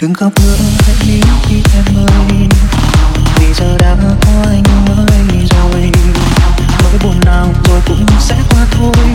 đừng khóc nữa hãy